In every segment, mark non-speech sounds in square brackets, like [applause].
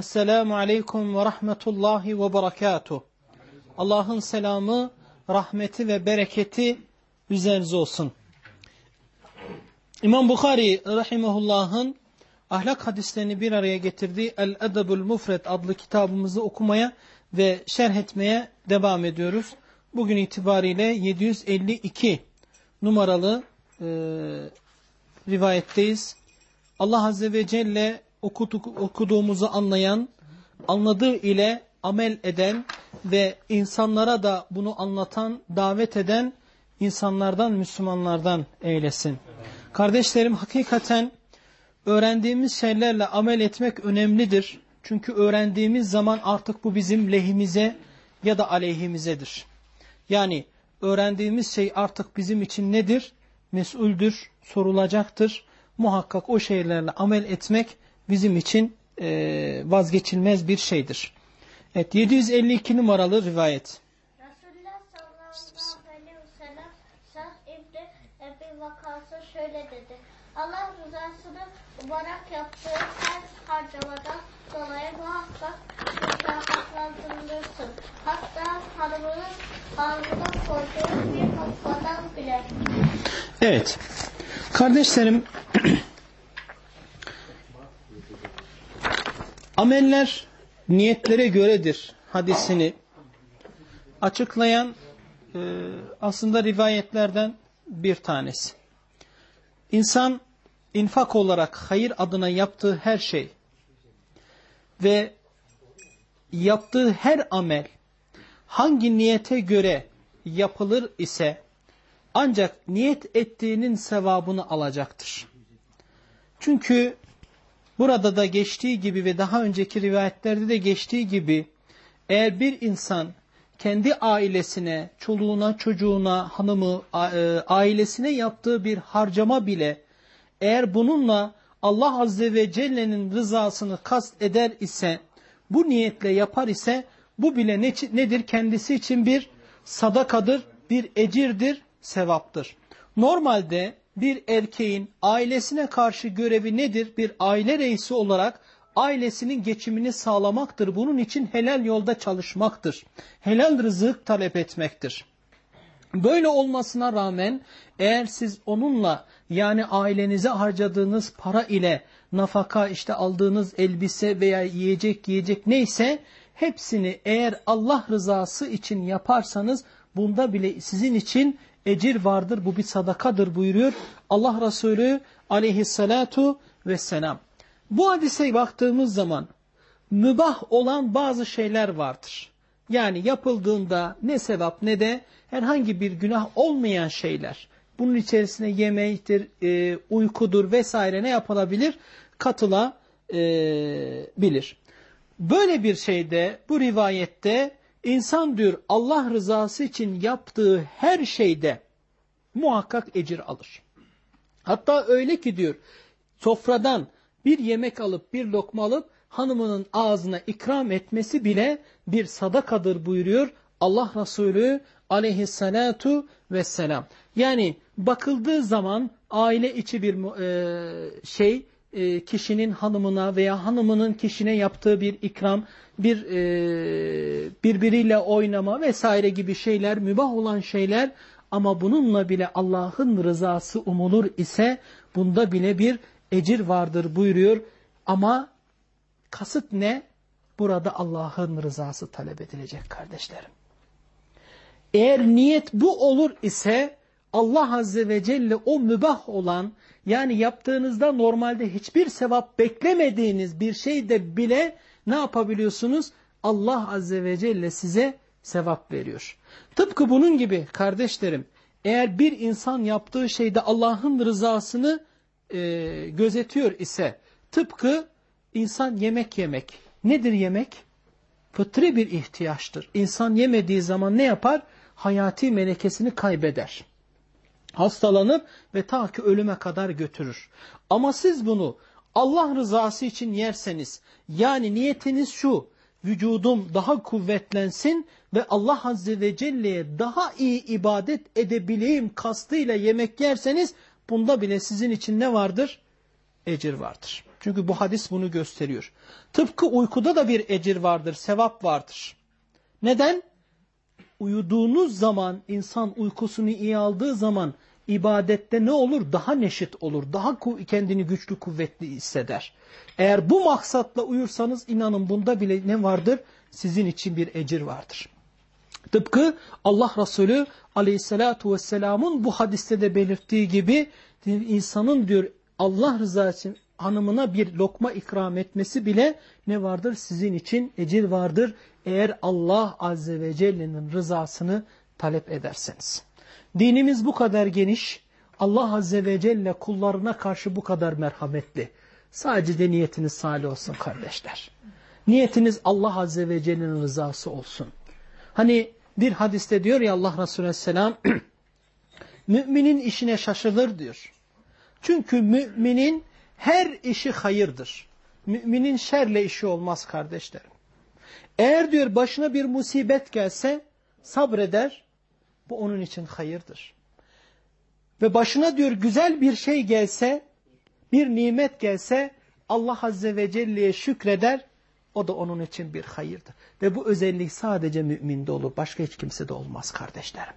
Esselamu Aleyküm ve Rahmetullahi ve Berekatuh. Allah'ın selamı, rahmeti ve bereketi üzerinize olsun. İmam Bukhari Rahimahullah'ın ahlak hadislerini bir araya getirdiği El-Edebul Mufred adlı kitabımızı okumaya ve şerh etmeye devam ediyoruz. Bugün itibariyle 752 numaralı rivayetteyiz. Allah Azze ve Celle okuduk, okuduğumuzu anlayan, anladığı ile amel eden ve insanlara da bunu anlatan, davet eden insanlardan, Müslümanlardan eylesin. Kardeşlerim hakikaten öğrendiğimiz şeylerle amel etmek önemlidir. Çünkü öğrendiğimiz zaman artık bu bizim lehimize ya da aleyhimizedir. Yani öğrendiğimiz şey artık bizim için nedir? Mesuldür, sorulacaktır. Muhakkak o şeylerle amel etmek bizim için e, vazgeçilmez bir şeydir. Evet 752 numaralı rivayet. Resulullah sallallahu aleyhi ve sellem Sah İbni Ebi Vakas'a şöyle dedi. Allah rızasını umarak yaptığı her harcamadan dolayı muhakkak mükafatlandırılırsın. Hatta hanımının ağzına koyduğu bir lokmadan bile. Evet. Kardeşlerim [clears throat] ameller niyetlere göredir hadisini açıklayan e, aslında rivayetlerden bir tanesi. İnsan infak olarak hayır adına yaptığı her şey ve yaptığı her amel hangi niyete göre yapılır ise ancak niyet ettiğinin sevabını alacaktır. Çünkü burada da geçtiği gibi ve daha önceki rivayetlerde de geçtiği gibi eğer bir insan kendi ailesine, çoluğuna, çocuğuna, hanımı, ailesine yaptığı bir harcama bile eğer bununla Allah Azze ve Celle'nin rızasını kast eder ise, bu niyetle yapar ise bu bile ne, nedir? Kendisi için bir sadakadır, bir ecirdir, sevaptır. Normalde bir erkeğin ailesine karşı görevi nedir? Bir aile reisi olarak ailesinin geçimini sağlamaktır. Bunun için helal yolda çalışmaktır. Helal rızık talep etmektir. Böyle olmasına rağmen eğer siz onunla yani ailenize harcadığınız para ile nafaka işte aldığınız elbise veya yiyecek yiyecek neyse hepsini eğer Allah rızası için yaparsanız bunda bile sizin için ecir vardır. Bu bir sadakadır buyuruyor Allah Resulü aleyhissalatu vesselam. Bu hadise baktığımız zaman mübah olan bazı şeyler vardır. Yani yapıldığında ne sevap ne de herhangi bir günah olmayan şeyler. Bunun içerisine yemektir, e, uykudur vesaire ne yapılabilir? Katılabilir. Böyle bir şeyde bu rivayette insan diyor Allah rızası için yaptığı her şeyde muhakkak ecir alır. Hatta öyle ki diyor sofradan bir yemek alıp bir lokma alıp hanımının ağzına ikram etmesi bile bir sadakadır buyuruyor Allah Resulü aleyhissalatu vesselam. Yani bakıldığı zaman aile içi bir e, şey e, kişinin hanımına veya hanımının kişine yaptığı bir ikram, bir e, birbiriyle oynama vesaire gibi şeyler, mübah olan şeyler ama bununla bile Allah'ın rızası umulur ise bunda bile bir ecir vardır buyuruyor. Ama kasıt ne? Burada Allah'ın rızası talep edilecek kardeşlerim. Eğer niyet bu olur ise Allah Azze ve Celle o mübah olan yani yaptığınızda normalde hiçbir sevap beklemediğiniz bir şeyde bile ne yapabiliyorsunuz? Allah Azze ve Celle size sevap veriyor. Tıpkı bunun gibi kardeşlerim eğer bir insan yaptığı şeyde Allah'ın rızasını e, gözetiyor ise tıpkı insan yemek yemek. Nedir yemek? Fıtri bir ihtiyaçtır. İnsan yemediği zaman ne yapar? Hayati melekesini kaybeder. Hastalanır ve ta ki ölüme kadar götürür. Ama siz bunu Allah rızası için yerseniz yani niyetiniz şu vücudum daha kuvvetlensin ve Allah Azze ve Celle'ye daha iyi ibadet edebileyim kastıyla yemek yerseniz bunda bile sizin için ne vardır? Ecir vardır. Çünkü bu hadis bunu gösteriyor. Tıpkı uykuda da bir ecir vardır, sevap vardır. Neden? Uyuduğunuz zaman, insan uykusunu iyi aldığı zaman ibadette ne olur? Daha neşit olur, daha kendini güçlü kuvvetli hisseder. Eğer bu maksatla uyursanız inanın bunda bile ne vardır? Sizin için bir ecir vardır. Tıpkı Allah Resulü aleyhissalatu vesselamın bu hadiste de belirttiği gibi insanın diyor Allah rızası için hanımına bir lokma ikram etmesi bile ne vardır? Sizin için ecir vardır. Eğer Allah Azze ve Celle'nin rızasını talep ederseniz. Dinimiz bu kadar geniş. Allah Azze ve Celle kullarına karşı bu kadar merhametli. Sadece de niyetiniz salih olsun kardeşler. Niyetiniz Allah Azze ve Celle'nin rızası olsun. Hani bir hadiste diyor ya Allah Resulü Aleyhisselam [clears throat] müminin işine şaşılır diyor. Çünkü müminin her işi hayırdır. Müminin şerle işi olmaz kardeşlerim. Eğer diyor başına bir musibet gelse sabreder. Bu onun için hayırdır. Ve başına diyor güzel bir şey gelse, bir nimet gelse Allah Azze ve Celle'ye şükreder. O da onun için bir hayırdır. Ve bu özellik sadece müminde olur. Başka hiç kimse de olmaz kardeşlerim.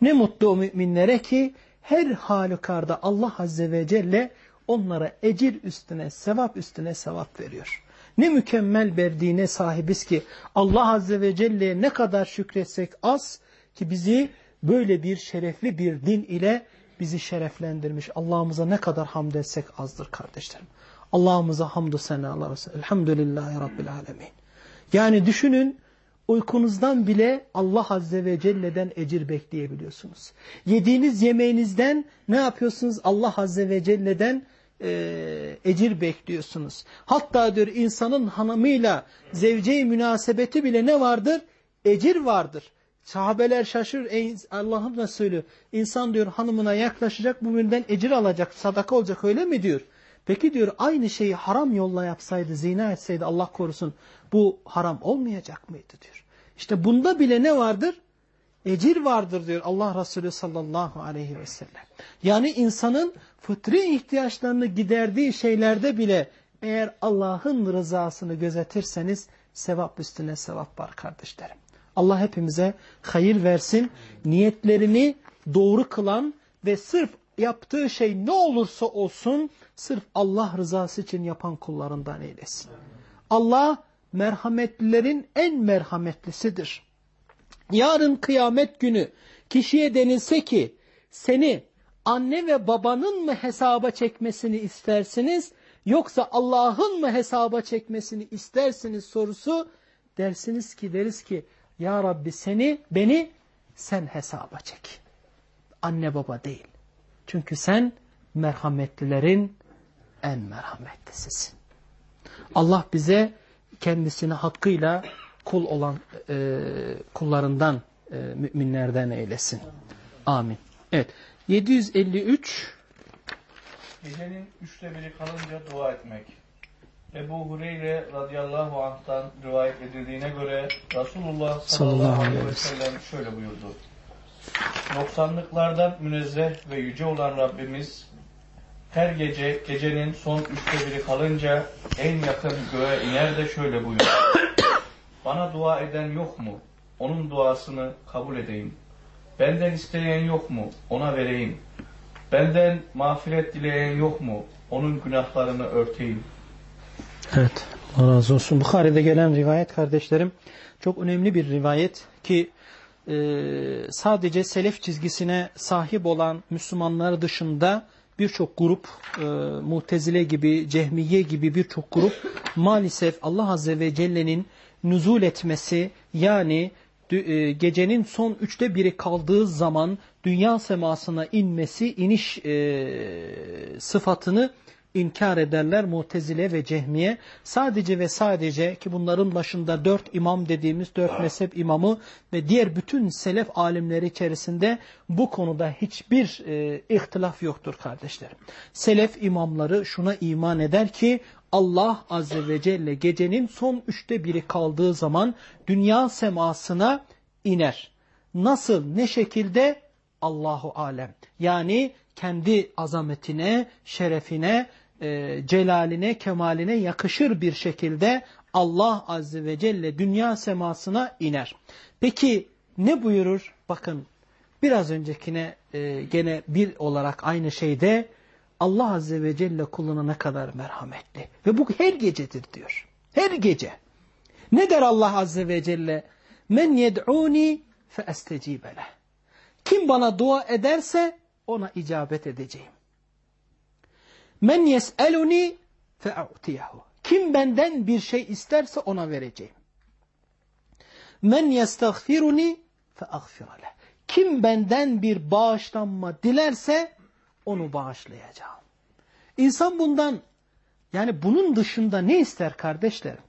Ne mutlu o müminlere ki her halükarda Allah Azze ve Celle onlara ecir üstüne, sevap üstüne sevap veriyor. Ne mükemmel verdiğine sahibiz ki Allah Azze ve Celle'ye ne kadar şükretsek az ki bizi böyle bir şerefli bir din ile bizi şereflendirmiş. Allah'ımıza ne kadar hamd etsek azdır kardeşlerim. Allah'ımıza hamdü senalar olsun. Elhamdülillahi Rabbil Alemin. Yani düşünün uykunuzdan bile Allah Azze ve Celle'den ecir bekleyebiliyorsunuz. Yediğiniz yemeğinizden ne yapıyorsunuz? Allah Azze ve Celle'den e, ecir bekliyorsunuz. Hatta diyor insanın hanımıyla zevceyi münasebeti bile ne vardır? Ecir vardır. Sahabeler şaşır Allah'ım da söylüyor. İnsan diyor hanımına yaklaşacak bu birinden ecir alacak sadaka olacak öyle mi diyor. Peki diyor aynı şeyi haram yolla yapsaydı zina etseydi Allah korusun bu haram olmayacak mıydı diyor. İşte bunda bile ne vardır? Ecir vardır diyor Allah Resulü sallallahu aleyhi ve sellem. Yani insanın fıtri ihtiyaçlarını giderdiği şeylerde bile eğer Allah'ın rızasını gözetirseniz sevap üstüne sevap var kardeşlerim. Allah hepimize hayır versin. Niyetlerini doğru kılan ve sırf yaptığı şey ne olursa olsun sırf Allah rızası için yapan kullarından eylesin. Allah merhametlilerin en merhametlisidir. Yarın kıyamet günü kişiye denilse ki seni anne ve babanın mı hesaba çekmesini istersiniz yoksa Allah'ın mı hesaba çekmesini istersiniz sorusu dersiniz ki deriz ki ya Rabbi seni beni sen hesaba çek. Anne baba değil. Çünkü sen merhametlilerin en merhametlisisin. Allah bize kendisine hakkıyla kul olan e, kullarından, e, müminlerden eylesin. Amin. Evet. 753 Gecenin üçte biri kalınca dua etmek. Ebu Hureyre radıyallahu anh'tan rivayet edildiğine göre Resulullah Sallallahu aleyhi ve sellem şöyle buyurdu. Noksanlıklardan münezzeh ve yüce olan Rabbimiz her gece gecenin son üçte biri kalınca en yakın göğe iner de şöyle buyurur. Bana dua eden yok mu? Onun duasını kabul edeyim. Benden isteyen yok mu? Ona vereyim. Benden mağfiret dileyen yok mu? Onun günahlarını örteyim. Evet. Allah razı olsun. Bukhari'de gelen rivayet kardeşlerim çok önemli bir rivayet ki e, sadece selef çizgisine sahip olan Müslümanlar dışında birçok grup e, Mutezile gibi, Cehmiye gibi birçok grup maalesef Allah Azze ve Celle'nin nüzul etmesi yani e, gecenin son üçte biri kaldığı zaman dünya semasına inmesi, iniş e, sıfatını inkar ederler Mutezile ve Cehmiye. Sadece ve sadece ki bunların başında dört imam dediğimiz dört mezhep imamı ve diğer bütün selef alimleri içerisinde bu konuda hiçbir e, ihtilaf yoktur kardeşlerim. Selef imamları şuna iman eder ki Allah Azze ve Celle gecenin son üçte biri kaldığı zaman dünya semasına iner. Nasıl, ne şekilde? Allahu alem. Yani kendi azametine, şerefine, e, celaline, kemaline yakışır bir şekilde Allah Azze ve Celle dünya semasına iner. Peki ne buyurur? Bakın biraz öncekine e, gene bir olarak aynı şeyde Allah Azze ve Celle kuluna ne kadar merhametli. Ve bu her gecedir diyor. Her gece. Ne der Allah Azze ve Celle? Men yed'uni fe estecibe leh. Kim bana dua ederse ona icabet edeceğim. Men yes'eluni fe'utiyahu. Kim benden bir şey isterse ona vereceğim. Men yestagfiruni fe'agfira leh. Kim benden bir bağışlanma dilerse onu bağışlayacağım. İnsan bundan yani bunun dışında ne ister kardeşlerim?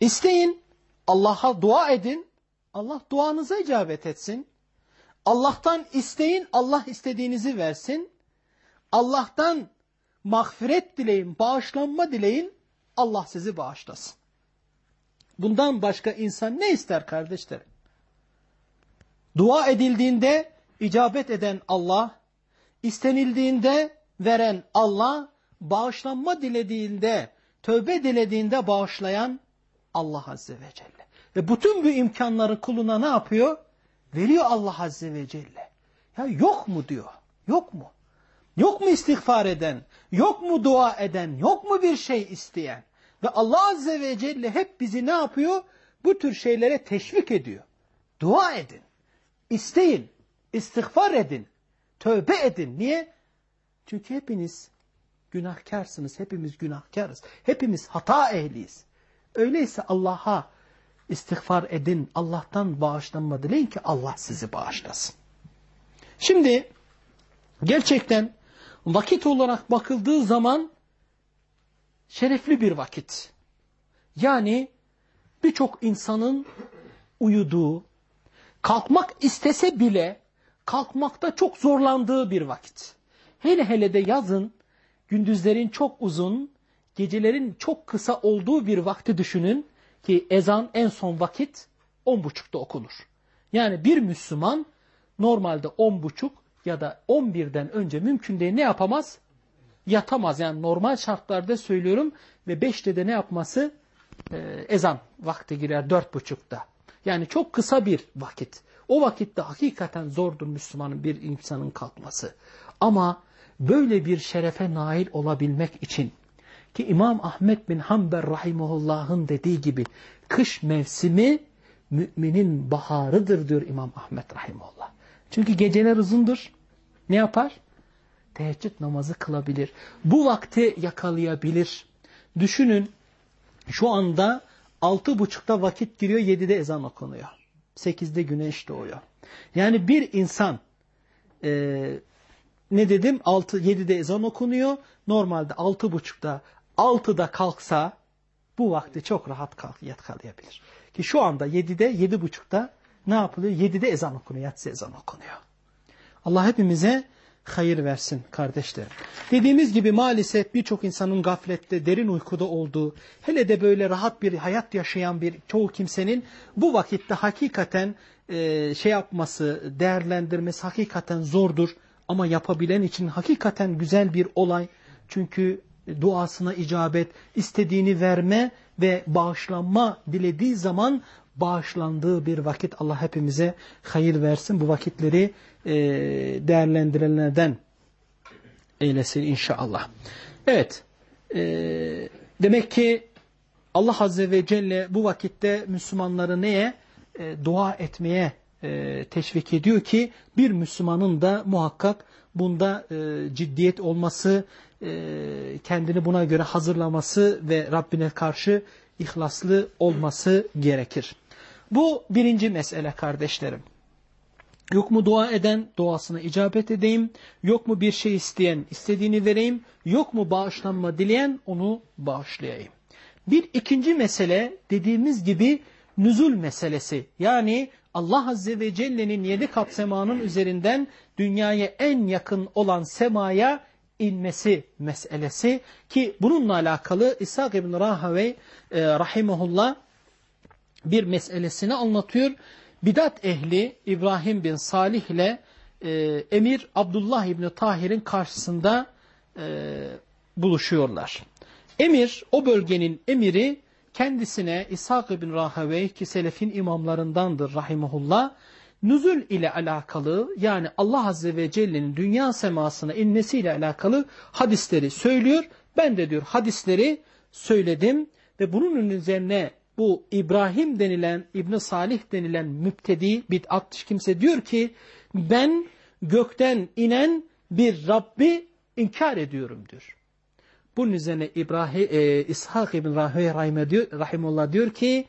İsteyin, Allah'a dua edin, Allah duanıza icabet etsin. Allah'tan isteyin, Allah istediğinizi versin. Allah'tan mağfiret dileyin, bağışlanma dileyin, Allah sizi bağışlasın. Bundan başka insan ne ister kardeşlerim? Dua edildiğinde icabet eden Allah, istenildiğinde veren Allah, bağışlanma dilediğinde, tövbe dilediğinde bağışlayan Allah Azze ve Celle. Ve bütün bu imkanları kuluna ne yapıyor? Veriyor Allah Azze ve Celle. Ya yok mu diyor. Yok mu? Yok mu istiğfar eden? Yok mu dua eden? Yok mu bir şey isteyen? Ve Allah Azze ve Celle hep bizi ne yapıyor? Bu tür şeylere teşvik ediyor. Dua edin. İsteyin. istiğfar edin. Tövbe edin. Niye? Çünkü hepiniz günahkarsınız. Hepimiz günahkarız. Hepimiz hata ehliyiz. Öyleyse Allah'a istiğfar edin. Allah'tan bağışlanma dileyin ki Allah sizi bağışlasın. Şimdi gerçekten vakit olarak bakıldığı zaman şerefli bir vakit. Yani birçok insanın uyuduğu, kalkmak istese bile kalkmakta çok zorlandığı bir vakit. Hele hele de yazın gündüzlerin çok uzun, gecelerin çok kısa olduğu bir vakti düşünün ki ezan en son vakit on buçukta okunur. Yani bir Müslüman normalde on buçuk ya da on birden önce mümkün değil ne yapamaz? Yatamaz. Yani normal şartlarda söylüyorum ve beşte de ne yapması? Ee, ezan vakti girer dört buçukta. Yani çok kısa bir vakit. O vakitte hakikaten zordur Müslümanın bir insanın kalkması. Ama böyle bir şerefe nail olabilmek için ki İmam Ahmet bin Hanbel rahimullah'ın dediği gibi kış mevsimi müminin baharıdır diyor İmam Ahmet rahimullah. Çünkü geceler uzundur. Ne yapar? Teheccüd namazı kılabilir. Bu vakti yakalayabilir. Düşünün şu anda altı buçukta vakit giriyor, yedide ezan okunuyor. Sekizde güneş doğuyor. Yani bir insan e, ne dedim? Altı, yedide ezan okunuyor. Normalde altı buçukta, altıda kalksa bu vakti çok rahat kalk, yakalayabilir. Ki şu anda yedide, yedi buçukta ne yapılıyor? Yedide ezan okunuyor, yatsı ezan okunuyor. Allah hepimize hayır versin kardeşlerim. Dediğimiz gibi maalesef birçok insanın gaflette, derin uykuda olduğu, hele de böyle rahat bir hayat yaşayan bir çoğu kimsenin bu vakitte hakikaten e, şey yapması, değerlendirmesi hakikaten zordur. Ama yapabilen için hakikaten güzel bir olay. Çünkü duasına icabet, istediğini verme ve bağışlanma dilediği zaman bağışlandığı bir vakit Allah hepimize hayır versin. Bu vakitleri e, değerlendirenlerden eylesin inşallah. Evet, e, demek ki Allah Azze ve Celle bu vakitte Müslümanları neye? E, dua etmeye e, teşvik ediyor ki bir Müslümanın da muhakkak bunda ciddiyet olması, kendini buna göre hazırlaması ve Rabbine karşı ihlaslı olması gerekir. Bu birinci mesele kardeşlerim. Yok mu dua eden duasına icabet edeyim, yok mu bir şey isteyen istediğini vereyim, yok mu bağışlanma dileyen onu bağışlayayım. Bir ikinci mesele dediğimiz gibi nüzul meselesi. Yani Allah Azze ve Celle'nin yedi kat semanın üzerinden dünyaya en yakın olan semaya inmesi meselesi ki bununla alakalı İshak ibn Rahawey e, rahimahullah bir meselesini anlatıyor. Bidat ehli İbrahim bin Salih ile e, Emir Abdullah İbni Tahir'in karşısında e, buluşuyorlar. Emir, o bölgenin emiri kendisine İshak ibn Rahawey ki selefin imamlarındandır rahimahullah, nüzul ile alakalı yani Allah Azze ve Celle'nin dünya semasına inmesiyle alakalı hadisleri söylüyor. Ben de diyor hadisleri söyledim ve bunun üzerine bu İbrahim denilen, İbn Salih denilen müptedi, bid'at kimse diyor ki ben gökten inen bir Rabbi inkar ediyorum diyor. Bunun üzerine İbrahim, e, İshak ibn Rahime diyor, Rahimullah diyor ki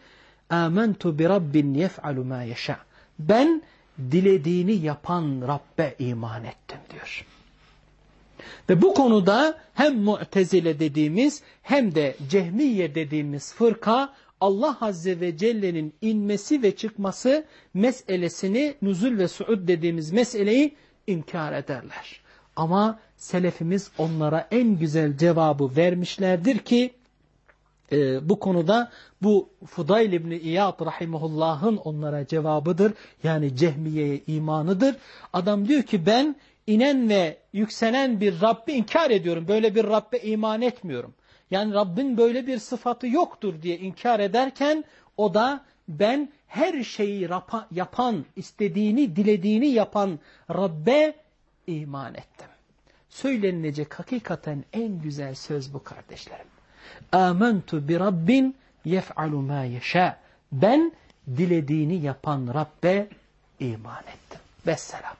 Âmentu bi Rabbin yef'alu yeşâ. Ben dilediğini yapan Rabbe iman ettim diyor. Ve bu konuda hem Mu'tezile dediğimiz hem de Cehmiye dediğimiz fırka Allah Azze ve Celle'nin inmesi ve çıkması meselesini nüzul ve suud dediğimiz meseleyi inkar ederler. Ama selefimiz onlara en güzel cevabı vermişlerdir ki e, bu konuda bu Fudayl İbni İyad Rahimullah'ın onlara cevabıdır. Yani Cehmiye'ye imanıdır. Adam diyor ki ben inen ve yükselen bir Rabbi inkar ediyorum. Böyle bir Rabbe iman etmiyorum. Yani Rabbin böyle bir sıfatı yoktur diye inkar ederken o da ben her şeyi yapan, istediğini, dilediğini yapan Rabbe iman ettim. Söylenilecek hakikaten en güzel söz bu kardeşlerim. Âmentu bi Rabbin yef'alu mâ yeşâ. Ben dilediğini yapan Rabbe iman ettim. Vesselam.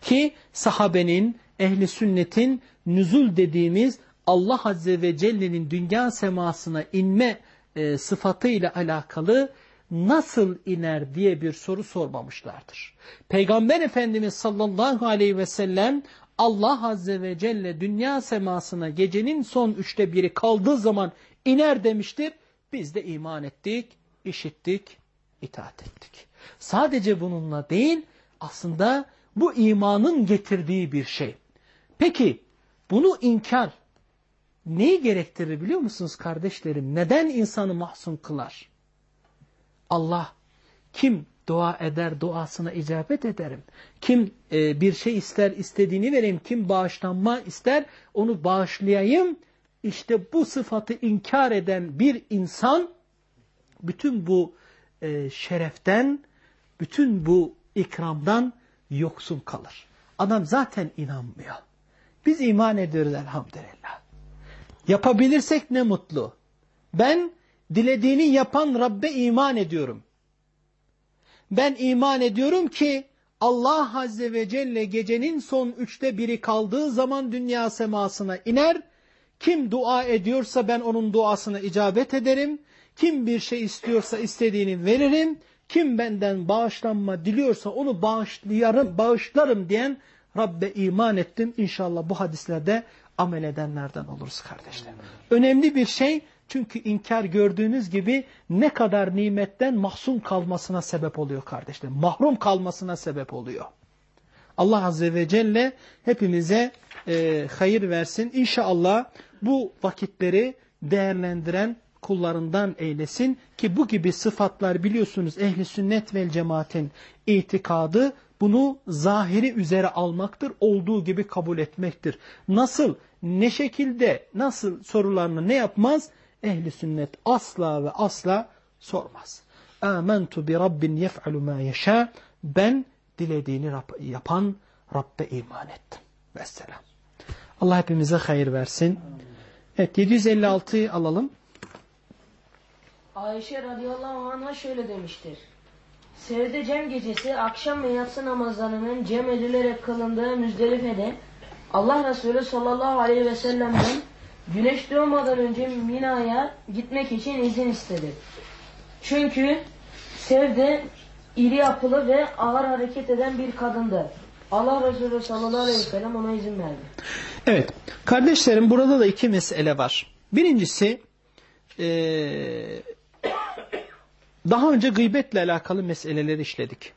Ki sahabenin, ehli sünnetin nüzul dediğimiz Allah Azze ve Celle'nin dünya semasına inme e, sıfatıyla alakalı nasıl iner diye bir soru sormamışlardır. Peygamber Efendimiz sallallahu aleyhi ve sellem Allah Azze ve Celle dünya semasına gecenin son üçte biri kaldığı zaman iner demiştir. Biz de iman ettik, işittik, itaat ettik. Sadece bununla değil aslında bu imanın getirdiği bir şey. Peki bunu inkar neyi gerektirir biliyor musunuz kardeşlerim? Neden insanı mahzun kılar? Allah kim dua eder duasına icabet ederim. Kim e, bir şey ister istediğini vereyim. Kim bağışlanma ister onu bağışlayayım. İşte bu sıfatı inkar eden bir insan bütün bu e, şereften, bütün bu ikramdan yoksun kalır. Adam zaten inanmıyor. Biz iman ediyoruz elhamdülillah. Yapabilirsek ne mutlu. Ben dilediğini yapan Rabbe iman ediyorum. Ben iman ediyorum ki Allah Azze ve Celle gecenin son üçte biri kaldığı zaman dünya semasına iner. Kim dua ediyorsa ben onun duasına icabet ederim. Kim bir şey istiyorsa istediğini veririm. Kim benden bağışlanma diliyorsa onu bağışlarım diyen Rabbe iman ettim. İnşallah bu hadislerde amel edenlerden oluruz kardeşler. Önemli bir şey çünkü inkar gördüğünüz gibi ne kadar nimetten mahzun kalmasına sebep oluyor kardeşler. Mahrum kalmasına sebep oluyor. Allah Azze ve Celle hepimize e, hayır versin. İnşallah bu vakitleri değerlendiren kullarından eylesin ki bu gibi sıfatlar biliyorsunuz ehli sünnet vel cemaatin itikadı bunu zahiri üzere almaktır, olduğu gibi kabul etmektir. Nasıl, ne şekilde, nasıl sorularını ne yapmaz? Ehli sünnet asla ve asla sormaz. Âmentu bi Rabbin yef'alu mâ yeşâ. Ben dilediğini yapan Rabbe iman ettim. Vesselam. Allah hepimize hayır versin. Evet 756'yı alalım. Ayşe radıyallahu anh'a şöyle demiştir. Sevde cem gecesi akşam ve yatsı namazlarının cem edilerek kılındığı Müzdelife'de Allah Resulü sallallahu aleyhi ve sellem'den güneş doğmadan önce Mina'ya gitmek için izin istedi. Çünkü Sevde iri yapılı ve ağır hareket eden bir kadındı. Allah Resulü sallallahu aleyhi ve sellem ona izin verdi. Evet. Kardeşlerim burada da iki mesele var. Birincisi ee, daha önce gıybetle alakalı meseleleri işledik.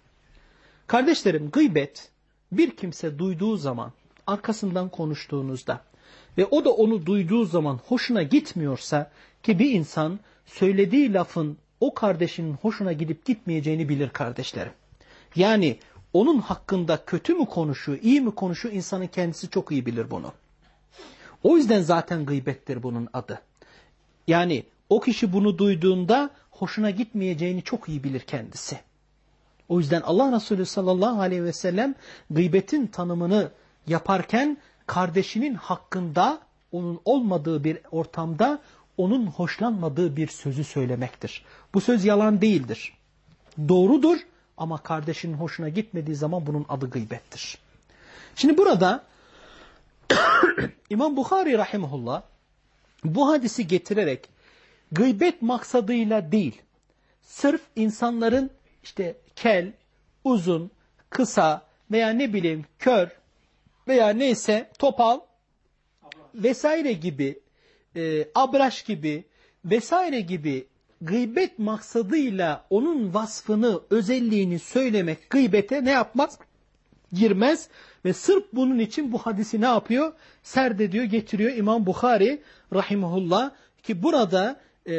Kardeşlerim gıybet bir kimse duyduğu zaman arkasından konuştuğunuzda ve o da onu duyduğu zaman hoşuna gitmiyorsa ki bir insan söylediği lafın o kardeşinin hoşuna gidip gitmeyeceğini bilir kardeşlerim. Yani onun hakkında kötü mü konuşuyor, iyi mi konuşuyor insanın kendisi çok iyi bilir bunu. O yüzden zaten gıybettir bunun adı. Yani o kişi bunu duyduğunda hoşuna gitmeyeceğini çok iyi bilir kendisi. O yüzden Allah Resulü sallallahu aleyhi ve sellem gıybetin tanımını yaparken kardeşinin hakkında onun olmadığı bir ortamda onun hoşlanmadığı bir sözü söylemektir. Bu söz yalan değildir. Doğrudur ama kardeşinin hoşuna gitmediği zaman bunun adı gıybettir. Şimdi burada [coughs] İmam Bukhari rahimahullah bu hadisi getirerek gıybet maksadıyla değil, sırf insanların işte kel, uzun, kısa veya ne bileyim kör veya neyse topal vesaire gibi, e, abraş gibi vesaire gibi gıybet maksadıyla onun vasfını, özelliğini söylemek gıybete ne yapmaz? Girmez ve sırf bunun için bu hadisi ne yapıyor? Serdediyor, getiriyor İmam Bukhari rahimahullah ki burada e,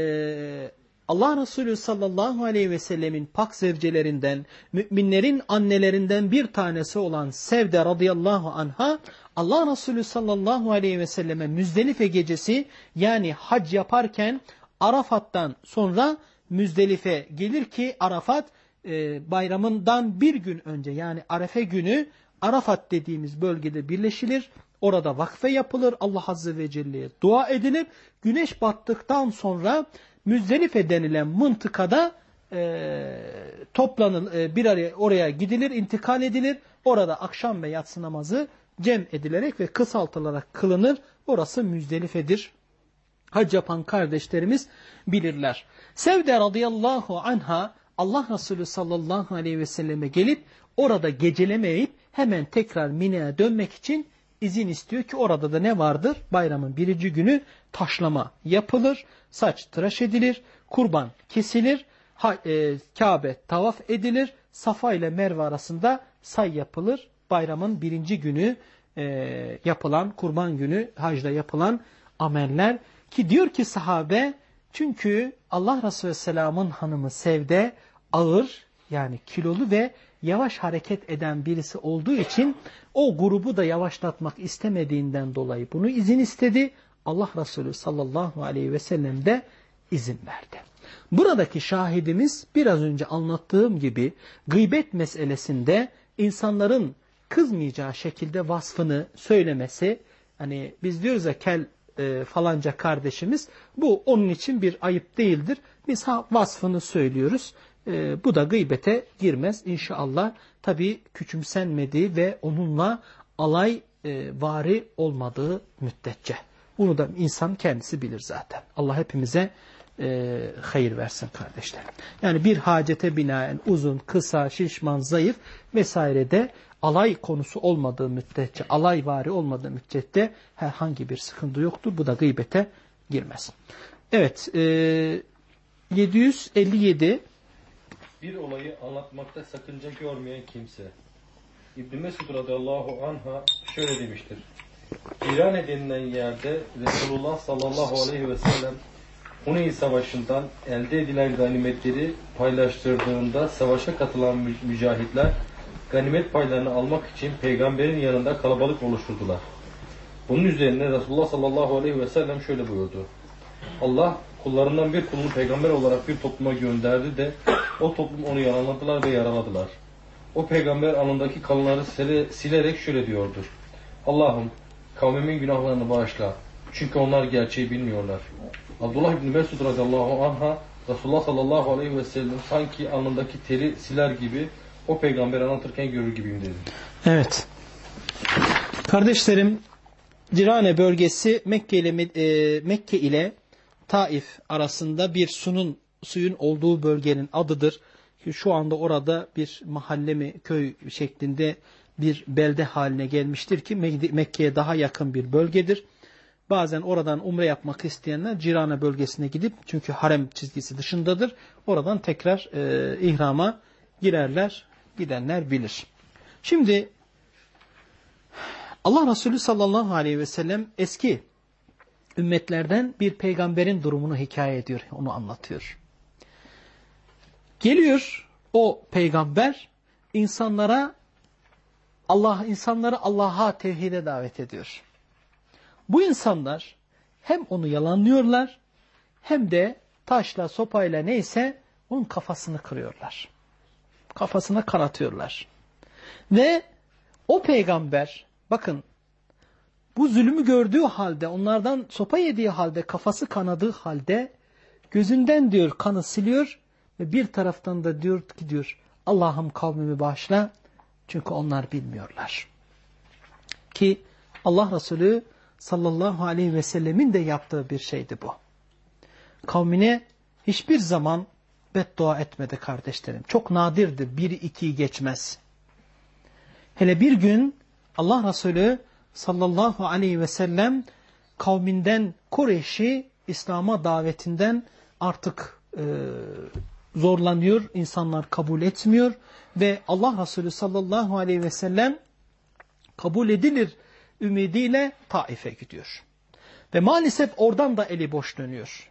Allah Resulü sallallahu aleyhi ve sellemin pak zevcelerinden, müminlerin annelerinden bir tanesi olan Sevde radıyallahu anha, Allah Resulü sallallahu aleyhi ve selleme Müzdelife gecesi yani hac yaparken Arafat'tan sonra Müzdelife gelir ki Arafat e, bayramından bir gün önce yani Arefe günü Arafat dediğimiz bölgede birleşilir. Orada vakfe yapılır. Allah Azze ve Celle'ye dua edilir. Güneş battıktan sonra Müzdelife denilen mıntıkada e, toplanın e, bir araya oraya gidilir, intikal edilir. Orada akşam ve yatsı namazı cem edilerek ve kısaltılarak kılınır. Orası Müzdelife'dir. Hac yapan kardeşlerimiz bilirler. Sevde radıyallahu anha Allah Resulü sallallahu aleyhi ve selleme gelip orada gecelemeyip hemen tekrar Mine'ye dönmek için izin istiyor ki orada da ne vardır? Bayramın birinci günü taşlama yapılır, saç tıraş edilir, kurban kesilir, e, Kabe tavaf edilir, Safa ile Merve arasında say yapılır. Bayramın birinci günü e, yapılan, kurban günü hacda yapılan ameller ki diyor ki sahabe çünkü Allah Resulü Selam'ın hanımı Sevde ağır yani kilolu ve yavaş hareket eden birisi olduğu için o grubu da yavaşlatmak istemediğinden dolayı bunu izin istedi. Allah Resulü sallallahu aleyhi ve sellem de izin verdi. Buradaki şahidimiz biraz önce anlattığım gibi gıybet meselesinde insanların kızmayacağı şekilde vasfını söylemesi, hani biz diyoruz ya kel e, falanca kardeşimiz, bu onun için bir ayıp değildir. Biz ha, vasfını söylüyoruz. E, bu da gıybete girmez inşallah. Tabi küçümsenmediği ve onunla alay e, vari olmadığı müddetçe. Bunu da insan kendisi bilir zaten. Allah hepimize e, hayır versin kardeşlerim. Yani bir hacete binaen uzun, kısa, şişman, zayıf vesairede alay konusu olmadığı müddetçe, alay vari olmadığı müddetçe herhangi bir sıkıntı yoktur. Bu da gıybete girmez. Evet, e, 757 Bir olayı anlatmakta sakınca görmeyen kimse. İbn Mesud radıyallahu anha şöyle demiştir. İran denilen yerde Resulullah sallallahu aleyhi ve sellem Huneyn Savaşı'ndan elde edilen ganimetleri paylaştırdığında savaşa katılan mü- mücahitler ganimet paylarını almak için peygamberin yanında kalabalık oluşturdular. Bunun üzerine Resulullah sallallahu aleyhi ve sellem şöyle buyurdu. Allah kullarından bir kulunu peygamber olarak bir topluma gönderdi de o toplum onu yalanladılar ve yaraladılar. O peygamber alındaki kanları sile- silerek şöyle diyordur. Allah'ım kavmimin günahlarını bağışla. Çünkü onlar gerçeği bilmiyorlar. Abdullah İbni Mesud radıyallahu anha Resulullah sallallahu aleyhi ve sellem sanki alnındaki teri siler gibi o peygamberi anlatırken görür gibiyim dedi. Evet. Kardeşlerim, Cirane bölgesi Mekke ile e, Mekke ile Taif arasında bir sunun suyun olduğu bölgenin adıdır. Şu anda orada bir mahalle mi köy şeklinde bir belde haline gelmiştir ki Mek- Mekke'ye daha yakın bir bölgedir. Bazen oradan umre yapmak isteyenler Cirane bölgesine gidip çünkü harem çizgisi dışındadır. Oradan tekrar e, ihrama girerler. Gidenler bilir. Şimdi Allah Resulü sallallahu aleyhi ve sellem eski ümmetlerden bir peygamberin durumunu hikaye ediyor, onu anlatıyor. Geliyor o peygamber insanlara Allah insanları Allah'a tevhide davet ediyor. Bu insanlar hem onu yalanlıyorlar hem de taşla sopayla neyse onun kafasını kırıyorlar. Kafasına kanatıyorlar. Ve o peygamber bakın bu zulmü gördüğü halde onlardan sopa yediği halde kafası kanadığı halde gözünden diyor kanı siliyor ve bir taraftan da diyor ki diyor Allah'ım kavmimi bağışla çünkü onlar bilmiyorlar. Ki Allah Resulü sallallahu aleyhi ve sellemin de yaptığı bir şeydi bu. Kavmine hiçbir zaman beddua etmedi kardeşlerim. Çok nadirdir. Biri ikiyi geçmez. Hele bir gün Allah Resulü sallallahu aleyhi ve sellem kavminden Kureyş'i İslam'a davetinden artık e, zorlanıyor. insanlar kabul etmiyor. Ve Allah Resulü sallallahu aleyhi ve sellem kabul edilir ümidiyle Taif'e gidiyor. Ve maalesef oradan da eli boş dönüyor.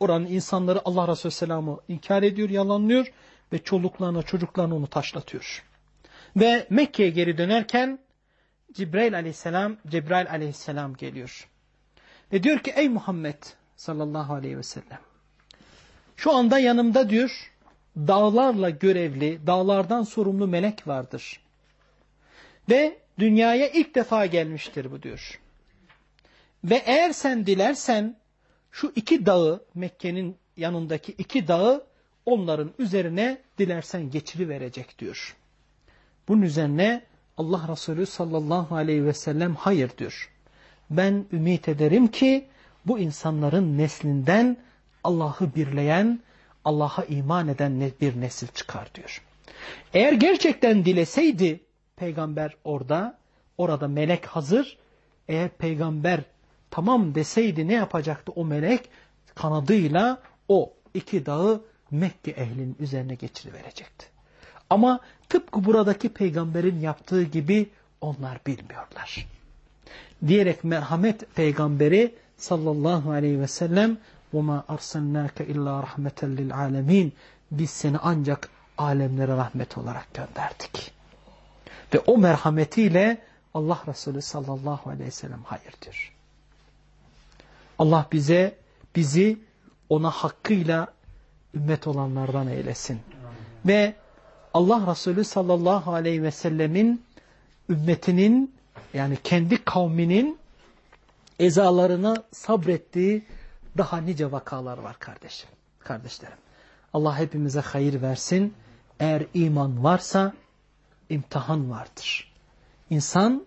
Oranın insanları Allah Resulü Selam'ı inkar ediyor, yalanlıyor ve çoluklarına çocuklarına onu taşlatıyor. Ve Mekke'ye geri dönerken Cibrail aleyhisselam, Cebrail aleyhisselam geliyor. Ve diyor ki ey Muhammed sallallahu aleyhi ve sellem şu anda yanımda diyor dağlarla görevli, dağlardan sorumlu melek vardır. Ve dünyaya ilk defa gelmiştir bu diyor. Ve eğer sen dilersen şu iki dağı Mekke'nin yanındaki iki dağı onların üzerine dilersen geçiri verecek diyor. Bunun üzerine Allah Resulü sallallahu aleyhi ve sellem hayır diyor. Ben ümit ederim ki bu insanların neslinden Allah'ı birleyen, Allah'a iman eden bir nesil çıkar diyor. Eğer gerçekten dileseydi peygamber orada, orada melek hazır. Eğer peygamber tamam deseydi ne yapacaktı o melek? Kanadıyla o iki dağı Mekke ehlinin üzerine geçiriverecekti. Ama tıpkı buradaki peygamberin yaptığı gibi onlar bilmiyorlar. Diyerek merhamet peygamberi sallallahu aleyhi ve sellem وَمَا أَرْسَلْنَاكَ اِلَّا رَحْمَةً لِلْعَالَمِينَ Biz seni ancak alemlere rahmet olarak gönderdik. Ve o merhametiyle Allah Resulü sallallahu aleyhi ve sellem hayır diyor. Allah bize, bizi ona hakkıyla ümmet olanlardan eylesin. Ve Allah Resulü sallallahu aleyhi ve sellemin ümmetinin yani kendi kavminin ezalarına sabrettiği daha nice vakalar var kardeşim, kardeşlerim. Allah hepimize hayır versin. Eğer iman varsa imtihan vardır. İnsan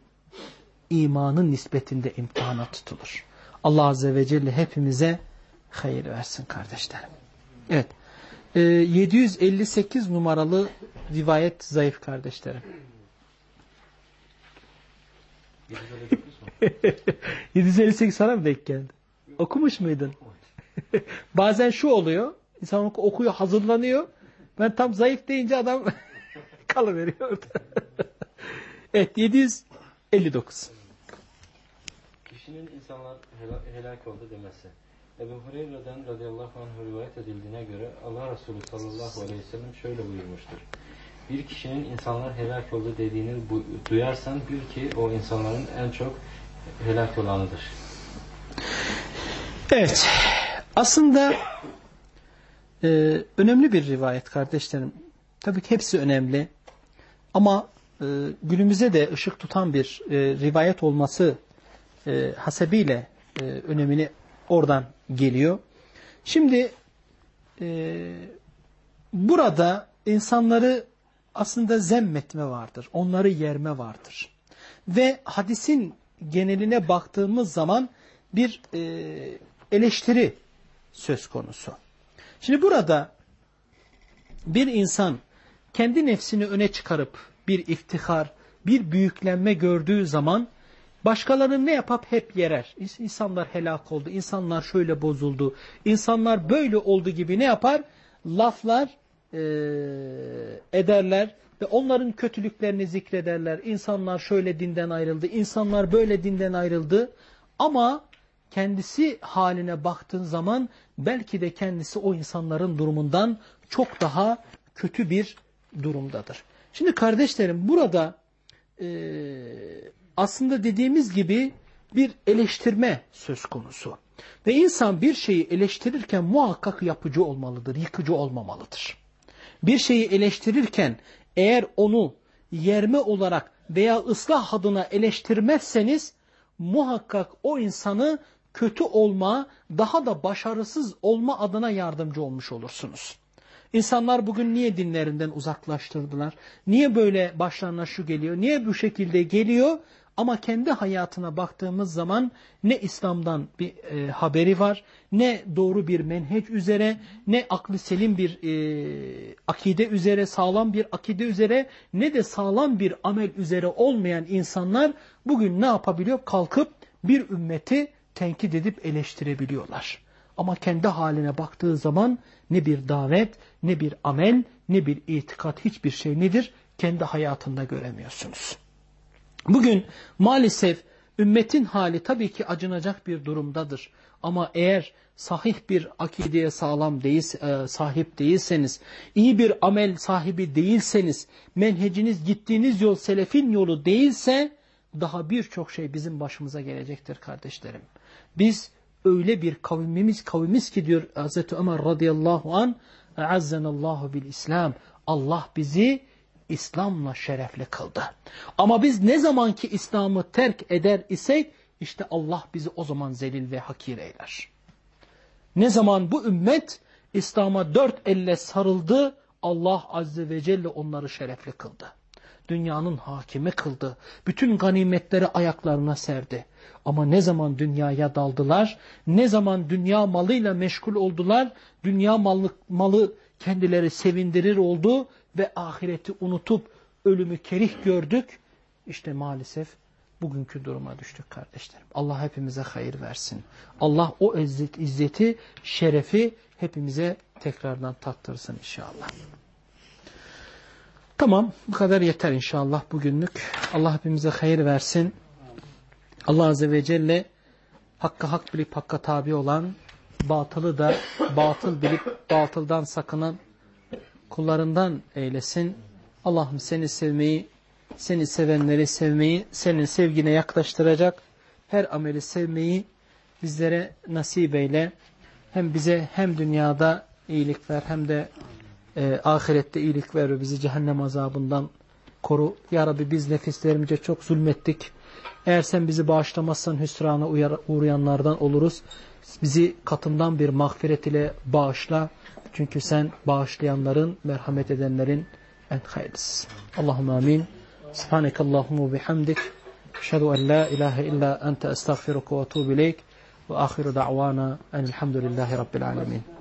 imanın nispetinde imtihana tutulur. Allah Azze ve Celle hepimize hayır versin kardeşlerim. Evet. Ee, 758 numaralı rivayet zayıf kardeşlerim. [laughs] 758 sana mı denk geldi? Okumuş muydun? [laughs] Bazen şu oluyor. İnsan okuyor, hazırlanıyor. Ben tam zayıf deyince adam [laughs] kalıveriyor orada. Evet 759. Kişinin insanlar hela- helak oldu demesi. Ebu Hureyre'den radıyallahu anh rivayet edildiğine göre Allah Resulü sallallahu aleyhi ve sellem şöyle buyurmuştur. Bir kişinin insanlar helak oldu dediğini duyarsan bil ki o insanların en çok helak olanıdır. Evet. Aslında e, önemli bir rivayet kardeşlerim. Tabii ki hepsi önemli. Ama e, günümüze de ışık tutan bir e, rivayet olması e, hasebiyle e, önemini oradan geliyor. Şimdi e, burada insanları aslında zemmetme vardır. Onları yerme vardır. Ve hadisin geneline baktığımız zaman bir e, eleştiri söz konusu. Şimdi burada bir insan kendi nefsini öne çıkarıp bir iftihar, bir büyüklenme gördüğü zaman başkalarının ne yapıp hep yerer. İns- İnsanlar helak oldu, insanlar şöyle bozuldu, insanlar böyle oldu gibi ne yapar? Laflar ederler ve onların kötülüklerini zikrederler. İnsanlar şöyle dinden ayrıldı, insanlar böyle dinden ayrıldı. Ama kendisi haline baktığın zaman belki de kendisi o insanların durumundan çok daha kötü bir durumdadır. Şimdi kardeşlerim burada aslında dediğimiz gibi bir eleştirme söz konusu. Ve insan bir şeyi eleştirirken muhakkak yapıcı olmalıdır, yıkıcı olmamalıdır. Bir şeyi eleştirirken eğer onu yerme olarak veya ıslah adına eleştirmezseniz muhakkak o insanı kötü olma, daha da başarısız olma adına yardımcı olmuş olursunuz. İnsanlar bugün niye dinlerinden uzaklaştırdılar? Niye böyle başlarına şu geliyor? Niye bu şekilde geliyor? Ama kendi hayatına baktığımız zaman ne İslam'dan bir e, haberi var, ne doğru bir menheç üzere, ne aklı selim bir e, akide üzere, sağlam bir akide üzere, ne de sağlam bir amel üzere olmayan insanlar bugün ne yapabiliyor? Kalkıp bir ümmeti tenkit edip eleştirebiliyorlar. Ama kendi haline baktığı zaman ne bir davet, ne bir amel, ne bir itikat hiçbir şey nedir? Kendi hayatında göremiyorsunuz. Bugün maalesef ümmetin hali tabii ki acınacak bir durumdadır. Ama eğer sahih bir akideye sağlam değil, e, sahip değilseniz, iyi bir amel sahibi değilseniz, menheciniz gittiğiniz yol selefin yolu değilse daha birçok şey bizim başımıza gelecektir kardeşlerim. Biz öyle bir kavmimiz kavmimiz ki diyor Hz. Ömer radıyallahu an azzenallahu bil İslam. Allah bizi İslam'la şerefli kıldı. Ama biz ne zaman ki İslam'ı terk eder isek işte Allah bizi o zaman zelil ve hakir eyler. Ne zaman bu ümmet İslam'a dört elle sarıldı Allah azze ve celle onları şerefli kıldı. Dünyanın hakimi kıldı. Bütün ganimetleri ayaklarına serdi. Ama ne zaman dünyaya daldılar, ne zaman dünya malıyla meşgul oldular, dünya malı, malı kendileri sevindirir oldu ve ahireti unutup ölümü kerih gördük. İşte maalesef bugünkü duruma düştük kardeşlerim. Allah hepimize hayır versin. Allah o izzet, izzeti, şerefi hepimize tekrardan tattırsın inşallah. Tamam bu kadar yeter inşallah bugünlük. Allah hepimize hayır versin. Allah Azze ve Celle hakka hak bilip hakka tabi olan, batılı da batıl bilip batıldan sakınan kullarından eylesin. Allah'ım seni sevmeyi, seni sevenleri sevmeyi, senin sevgine yaklaştıracak her ameli sevmeyi bizlere nasip eyle. Hem bize hem dünyada iyilik ver hem de e, ahirette iyilik ver ve bizi cehennem azabından koru. Ya Rabbi biz nefislerimize çok zulmettik. Eğer sen bizi bağışlamazsan hüsrana uğrayanlardan oluruz. Bizi katından bir mağfiret ile bağışla. Çünkü sen bağışlayanların, merhamet edenlerin en hayırlısı. Allahümme amin. Subhaneke Allahumma bihamdik. Eşhedü en la ilahe illa ente estağfiruka ve etûbü. Ve ahiru da'vana enilhamdülillahi rabbil alemin.